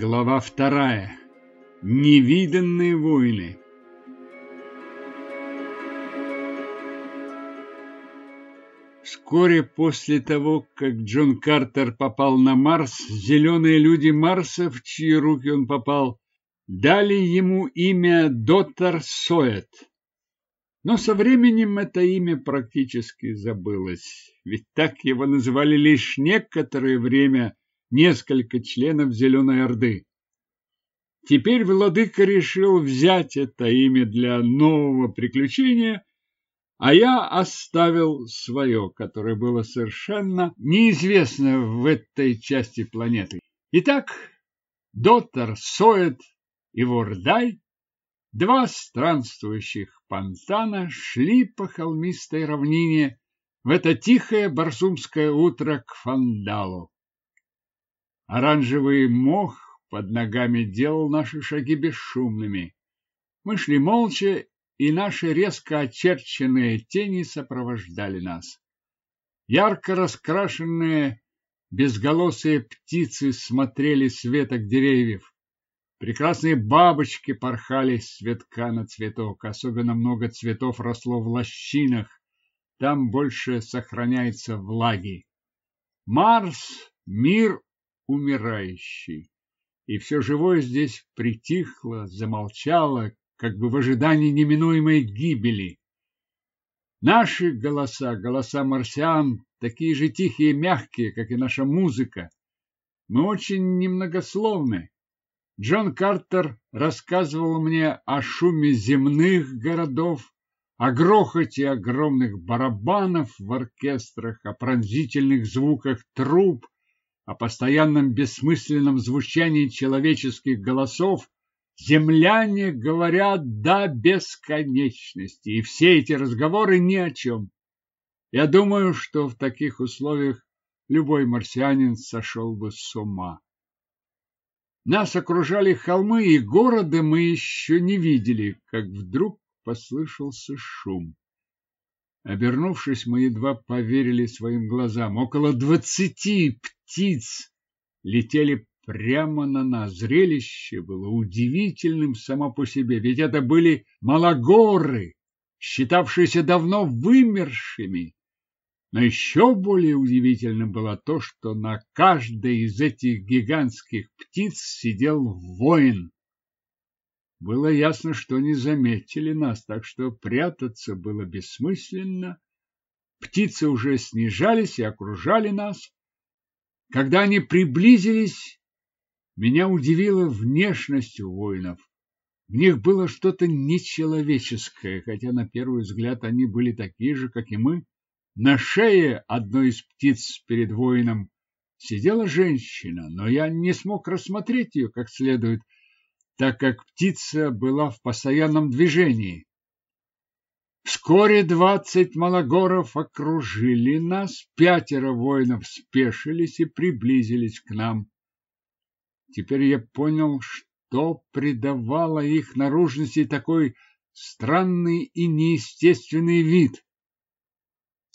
Глава вторая. Невиданные войны. Вскоре после того, как Джон Картер попал на Марс, зеленые люди Марса, в чьи руки он попал, дали ему имя Доктор Соет. Но со временем это имя практически забылось, ведь так его называли лишь некоторое время несколько членов Зеленой Орды. Теперь владыка решил взять это имя для нового приключения, а я оставил свое, которое было совершенно неизвестно в этой части планеты. Итак, доктор Соет и Вордай, два странствующих пантана, шли по холмистой равнине в это тихое барсумское утро к Фандалу. Оранжевый мох под ногами делал наши шаги бесшумными. Мы шли молча, и наши резко очерченные тени сопровождали нас. Ярко раскрашенные безголосые птицы смотрели с веток деревьев. Прекрасные бабочки порхали с цветка на цветок. Особенно много цветов росло в лощинах. Там больше сохраняется влаги. Марс — мир умирающий. И все живое здесь притихло, замолчало, как бы в ожидании неминуемой гибели. Наши голоса, голоса марсиан, такие же тихие и мягкие, как и наша музыка. Мы очень немногословны. Джон Картер рассказывал мне о шуме земных городов, о грохоте огромных барабанов в оркестрах, о пронзительных звуках труб, о постоянном бессмысленном звучании человеческих голосов, земляне говорят до бесконечности, и все эти разговоры ни о чем. Я думаю, что в таких условиях любой марсианин сошел бы с ума. Нас окружали холмы, и города мы еще не видели, как вдруг послышался шум. Обернувшись, мы едва поверили своим глазам. Около двадцати птиц летели прямо на нас. Зрелище было удивительным само по себе, ведь это были малогоры, считавшиеся давно вымершими. Но еще более удивительным было то, что на каждой из этих гигантских птиц сидел воин. Было ясно, что не заметили нас, так что прятаться было бессмысленно. Птицы уже снижались и окружали нас. Когда они приблизились, меня удивила внешность воинов. В них было что-то нечеловеческое, хотя на первый взгляд они были такие же, как и мы. На шее одной из птиц перед воином сидела женщина, но я не смог рассмотреть ее как следует, так как птица была в постоянном движении. Вскоре двадцать малогоров окружили нас, пятеро воинов спешились и приблизились к нам. Теперь я понял, что придавало их наружности такой странный и неестественный вид.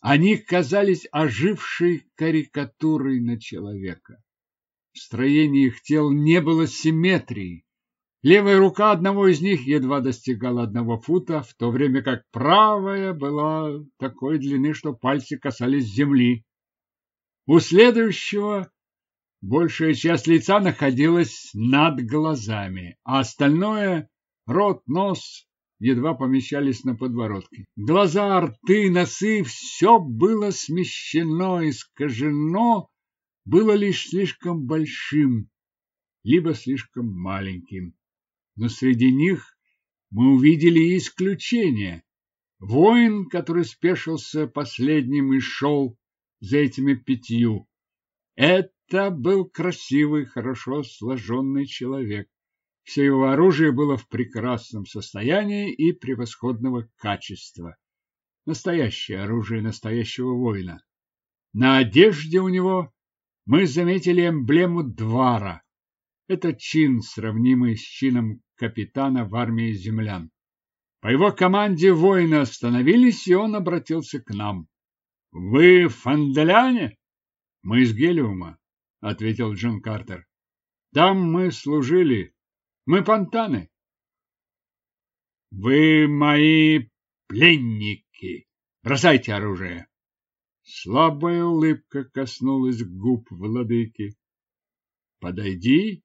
Они казались ожившей карикатурой на человека. В строении их тел не было симметрии. Левая рука одного из них едва достигала одного фута, в то время как правая была такой длины, что пальцы касались земли. У следующего большая часть лица находилась над глазами, а остальное — рот, нос — едва помещались на подбородке. Глаза, рты, носы — все было смещено, искажено, было лишь слишком большим, либо слишком маленьким но среди них мы увидели исключение. Воин, который спешился последним и шел за этими пятью. Это был красивый, хорошо сложенный человек. Все его оружие было в прекрасном состоянии и превосходного качества. Настоящее оружие настоящего воина. На одежде у него мы заметили эмблему двара. Это чин, сравнимый с чином капитана в армии землян. По его команде воины остановились, и он обратился к нам. — Вы фандаляне? — Мы из Гелиума, — ответил Джон Картер. Там мы служили. Мы понтаны. Вы мои пленники. Бросайте оружие. Слабая улыбка коснулась губ владыки. Подойди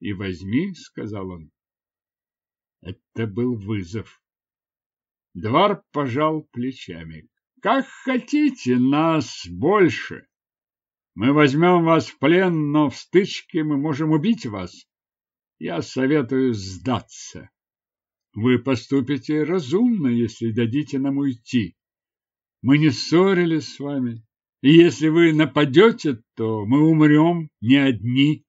и возьми, сказал он. Это был вызов. Двор пожал плечами. Как хотите, нас больше. Мы возьмем вас в плен, но в стычке мы можем убить вас. Я советую сдаться. Вы поступите разумно, если дадите нам уйти. Мы не ссорились с вами, и если вы нападете, то мы умрем не одни.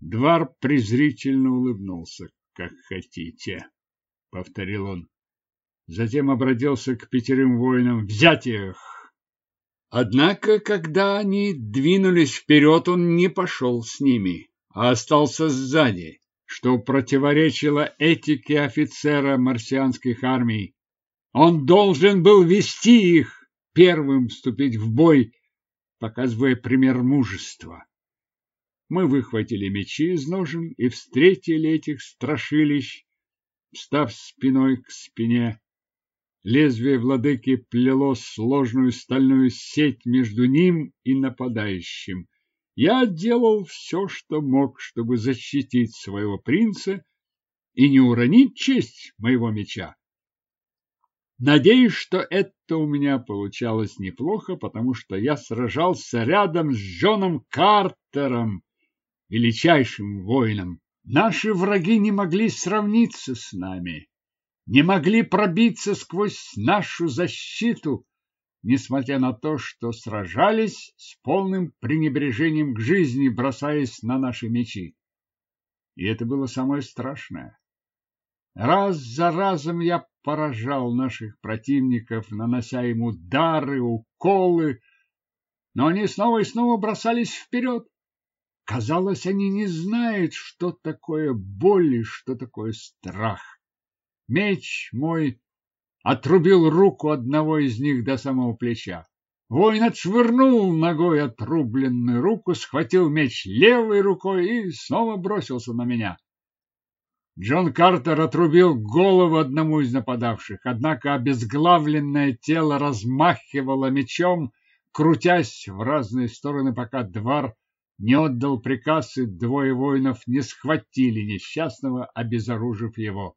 Двар презрительно улыбнулся. Как хотите, повторил он. Затем обратился к пятерым воинам. Взять их! Однако, когда они двинулись вперед, он не пошел с ними, а остался сзади что противоречило этике офицера марсианских армий. Он должен был вести их, первым вступить в бой, показывая пример мужества. Мы выхватили мечи из ножен и встретили этих страшилищ, встав спиной к спине. Лезвие владыки плело сложную стальную сеть между ним и нападающим. Я делал все, что мог, чтобы защитить своего принца и не уронить честь моего меча. Надеюсь, что это у меня получалось неплохо, потому что я сражался рядом с Джоном Картером, величайшим воином. Наши враги не могли сравниться с нами, не могли пробиться сквозь нашу защиту, несмотря на то, что сражались с полным пренебрежением к жизни, бросаясь на наши мечи. И это было самое страшное. Раз за разом я поражал наших противников, нанося им удары, уколы, но они снова и снова бросались вперед. Казалось, они не знают, что такое боль и что такое страх. Меч мой отрубил руку одного из них до самого плеча. Воин отшвырнул ногой отрубленную руку, схватил меч левой рукой и снова бросился на меня. Джон Картер отрубил голову одному из нападавших, однако обезглавленное тело размахивало мечом, крутясь в разные стороны, пока Двар не отдал приказ, и двое воинов не схватили несчастного, обезоружив его.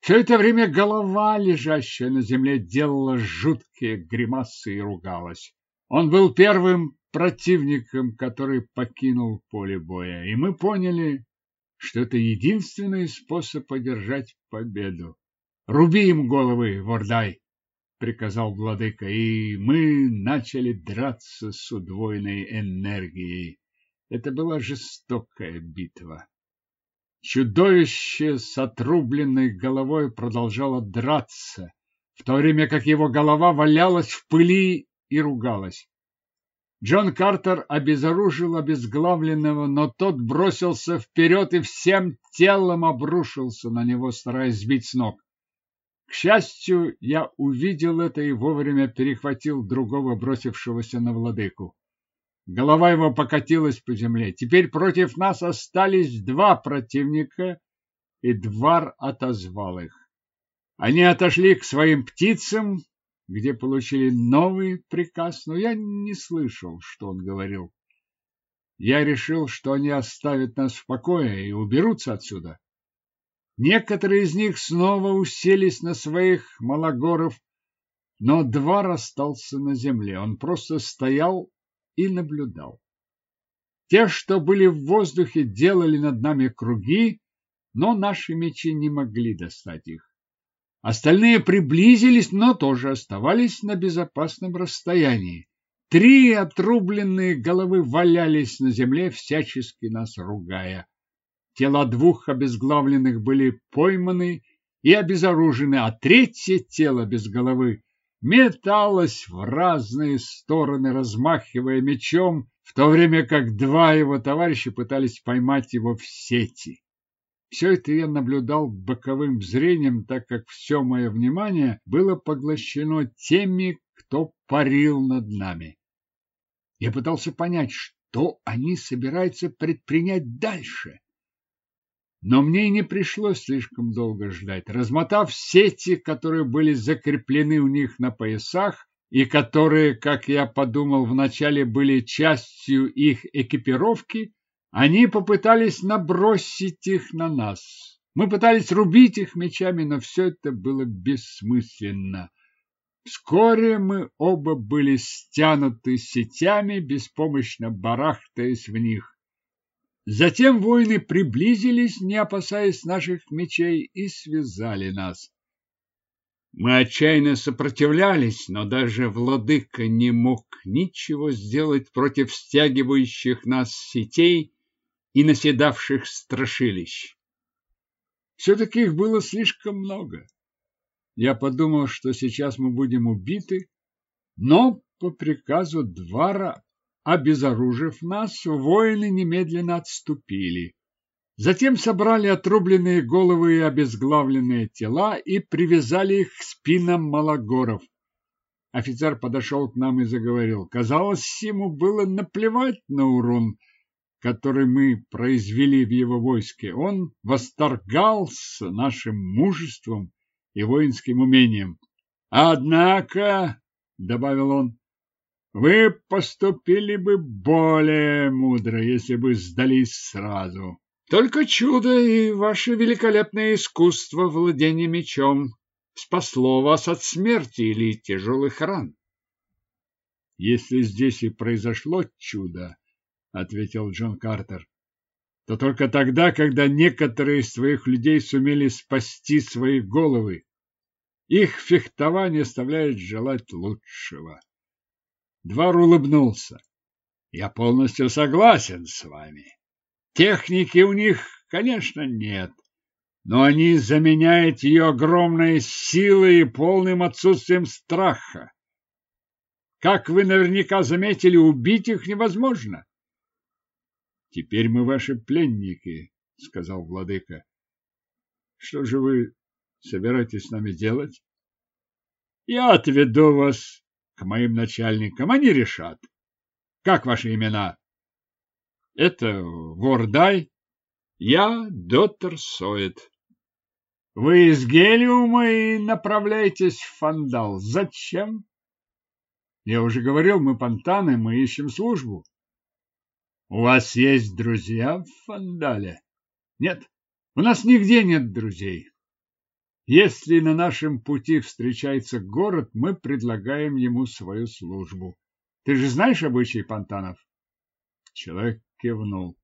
Все это время голова, лежащая на земле, делала жуткие гримасы и ругалась. Он был первым противником, который покинул поле боя, и мы поняли, что это единственный способ одержать победу. «Руби им головы, Вордай!» — приказал владыка, и мы начали драться с удвоенной энергией. Это была жестокая битва. Чудовище с отрубленной головой продолжало драться, в то время как его голова валялась в пыли и ругалась. Джон Картер обезоружил обезглавленного, но тот бросился вперед и всем телом обрушился на него, стараясь сбить с ног. К счастью, я увидел это и вовремя перехватил другого бросившегося на владыку. Голова его покатилась по земле. Теперь против нас остались два противника, и Двар отозвал их. Они отошли к своим птицам, где получили новый приказ, но я не слышал, что он говорил. Я решил, что они оставят нас в покое и уберутся отсюда. Некоторые из них снова уселись на своих малогоров, но Двар остался на земле. Он просто стоял и наблюдал. Те, что были в воздухе, делали над нами круги, но наши мечи не могли достать их. Остальные приблизились, но тоже оставались на безопасном расстоянии. Три отрубленные головы валялись на земле, всячески нас ругая. Тела двух обезглавленных были пойманы и обезоружены, а третье тело без головы металась в разные стороны, размахивая мечом, в то время как два его товарища пытались поймать его в сети. Все это я наблюдал боковым зрением, так как все мое внимание было поглощено теми, кто парил над нами. Я пытался понять, что они собираются предпринять дальше. Но мне не пришлось слишком долго ждать. Размотав сети, которые были закреплены у них на поясах и которые, как я подумал, вначале были частью их экипировки, они попытались набросить их на нас. Мы пытались рубить их мечами, но все это было бессмысленно. Вскоре мы оба были стянуты сетями, беспомощно барахтаясь в них. Затем воины приблизились, не опасаясь наших мечей, и связали нас. Мы отчаянно сопротивлялись, но даже владыка не мог ничего сделать против стягивающих нас сетей и наседавших страшилищ. Все-таки их было слишком много. Я подумал, что сейчас мы будем убиты, но по приказу двора, обезоружив нас, воины немедленно отступили. Затем собрали отрубленные головы и обезглавленные тела и привязали их к спинам малогоров. Офицер подошел к нам и заговорил. Казалось, ему было наплевать на урон, который мы произвели в его войске. Он восторгался нашим мужеством и воинским умением. Однако, — добавил он, — вы поступили бы более мудро, если бы сдались сразу. Только чудо и ваше великолепное искусство владения мечом спасло вас от смерти или тяжелых ран. Если здесь и произошло чудо, — ответил Джон Картер, то только тогда, когда некоторые из своих людей сумели спасти свои головы. Их фехтование оставляет желать лучшего. Двор улыбнулся. Я полностью согласен с вами. Техники у них, конечно, нет, но они заменяют ее огромной силой и полным отсутствием страха. Как вы наверняка заметили, убить их невозможно. Теперь мы ваши пленники, сказал владыка. Что же вы собираетесь с нами делать? Я отведу вас к моим начальникам, они решат. Как ваши имена? Это Вордай, я доктор Соет. Вы из Гелиума и направляетесь в Фандал. Зачем? Я уже говорил, мы понтаны, мы ищем службу. У вас есть друзья в Фандале? Нет, у нас нигде нет друзей. Если на нашем пути встречается город, мы предлагаем ему свою службу. Ты же знаешь обычаи понтанов? Человек кивнул.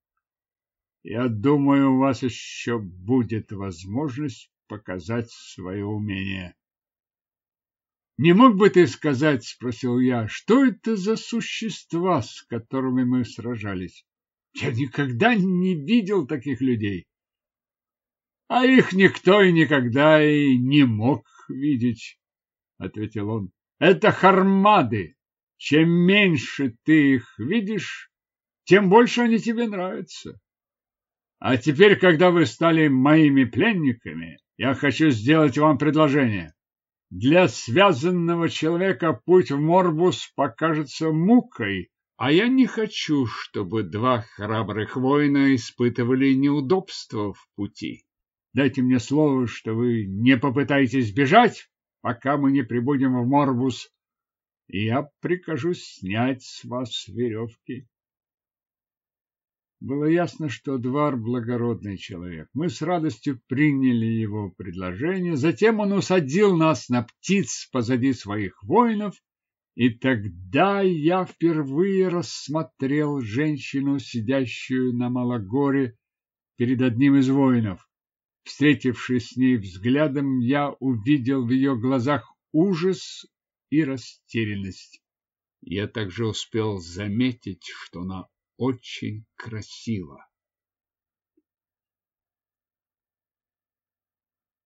Я думаю, у вас еще будет возможность показать свое умение. Не мог бы ты сказать, спросил я, что это за существа, с которыми мы сражались? Я никогда не видел таких людей. А их никто и никогда и не мог видеть, ответил он. Это хармады. Чем меньше ты их видишь, тем больше они тебе нравятся. А теперь, когда вы стали моими пленниками, я хочу сделать вам предложение. Для связанного человека путь в Морбус покажется мукой, а я не хочу, чтобы два храбрых воина испытывали неудобства в пути. Дайте мне слово, что вы не попытаетесь бежать, пока мы не прибудем в Морбус, и я прикажу снять с вас веревки. Было ясно, что Двар благородный человек. Мы с радостью приняли его предложение. Затем он усадил нас на птиц позади своих воинов, и тогда я впервые рассмотрел женщину, сидящую на Малагоре перед одним из воинов. Встретившись с ней взглядом, я увидел в ее глазах ужас и растерянность. Я также успел заметить, что она очень красиво.